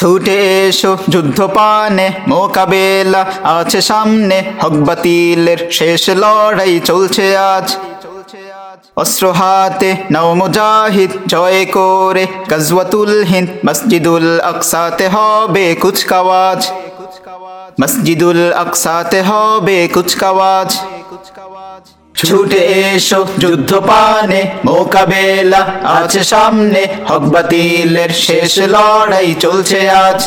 ছুটে এসো যুদ্ধ পানে মোকাবেলা আছে সামনে। হক বাতিলের শেষ লড়াই চলছে আজ। অস্ত্র হাতে নও মুজাহিদ, জয় করে গজওয়াতুল হিন্দ। মসজিদুল আকসাতে হবে কুচকাওয়াজ। মসজিদুল আকসাতে হবে কুচকাওয়াজ। ছুটে এসো যুদ্ধ পানে মোকাবেলা আছে সামনে। হক শেষ লড়াই চলছে আজ।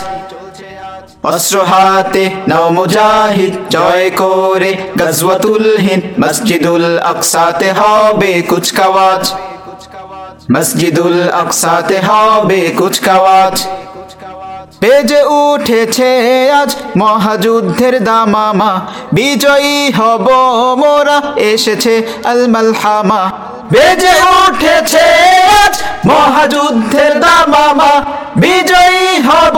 অস্ত্র হাতে নও মুজাহিদ, জয় করে গজওয়াতুল হিন্দ। মসজিদুল আকসাতে হবে কুচকাওয়াজ। মসজিদুল আকসাতে হবে কুচকাওয়াজ। বেজে উঠেছে আজ মহাযুদ্ধের দামামা। বিজয়ী হব মোরা, এসেছে আলমালহামা। বেজে উঠেছে আজ মহাযুদ্ধের দামামা। বিজয়ী হব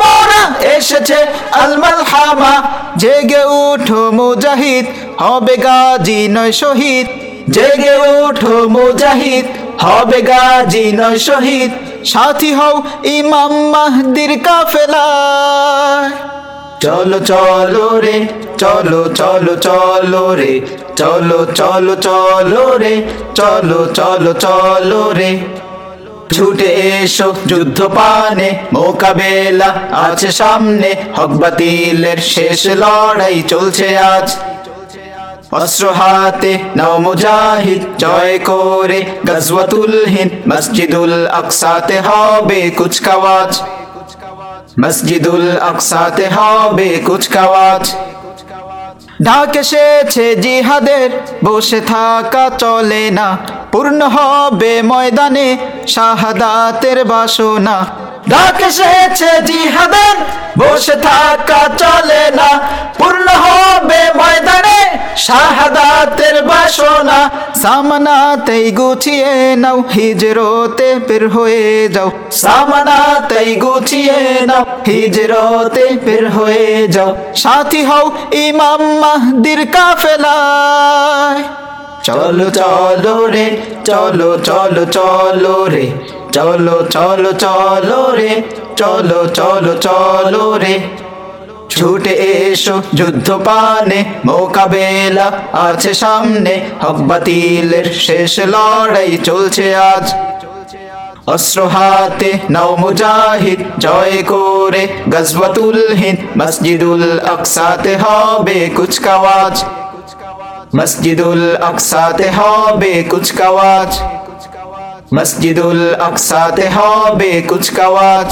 মোরা, এসেছে আলমালহামা। জেগে উঠো মুজাহিদ, হবে গাজী নয় শহীদ। জেগে উঠো মুজাহিদ, হবে গাজী নয় শহীদ। সাথী হও ইমাম মাহদির কাফেলায় চলো চলো রে, চলো চলো চলো রে, চলো চলো চলো রে, চলো চলো চলো রে। ছুটে এসো যুদ্ধ পানে, মোকাবেলা আছে সামনে, হক বাতিলের শেষ লড়াই চলছে আজ। অস্ত্র হাতে নও মুজাহিদ জয় করে গজওয়াতুল হিন্দ মসজিদুল আকসাতে হবে কুচকাওয়াজ মসজিদুল আকসাতে হবে কুচকাওয়াজ ঢাক এসেছে জিহাদের বসে থাকা চলে না পূর্ণ হবে ময়দানে শাহাদাতের বাসনা ডাক এসেছে জিহাদের বসে থাকা চলে না পূর্ণ হবে ময়দানে শাহাদাতের বাসনা সামনাতেই গুছিয়ে নাও, হিজরতে বের হয়ে যাও। সামনাতেই গুছিয়ে নাও, হিজরতে বের হয়ে যাও। সাথী হও ইমাম মাহদির কাফেলায়। চলো চলো রে, চলো চলো চলো রে, চলো চলো চলো রে, চলো চলো চলো রে। ছুটে এসো যুদ্ধ পানে মোকাবেলা আছে সামনে। হক বাতিলের শেষ লড়াই চলছে আজ। অস্ত্র হাতে নও মুজাহিদ, জয় করে গজওয়াতুল হিন্দ। মসজিদুল আকসাতে হবে কুচকাওয়াজ। মসজিদুল আকসাতে হবে কুচকাওয়াজ। মসজিদুল আকসাতে হবে কুচকাওয়াজ।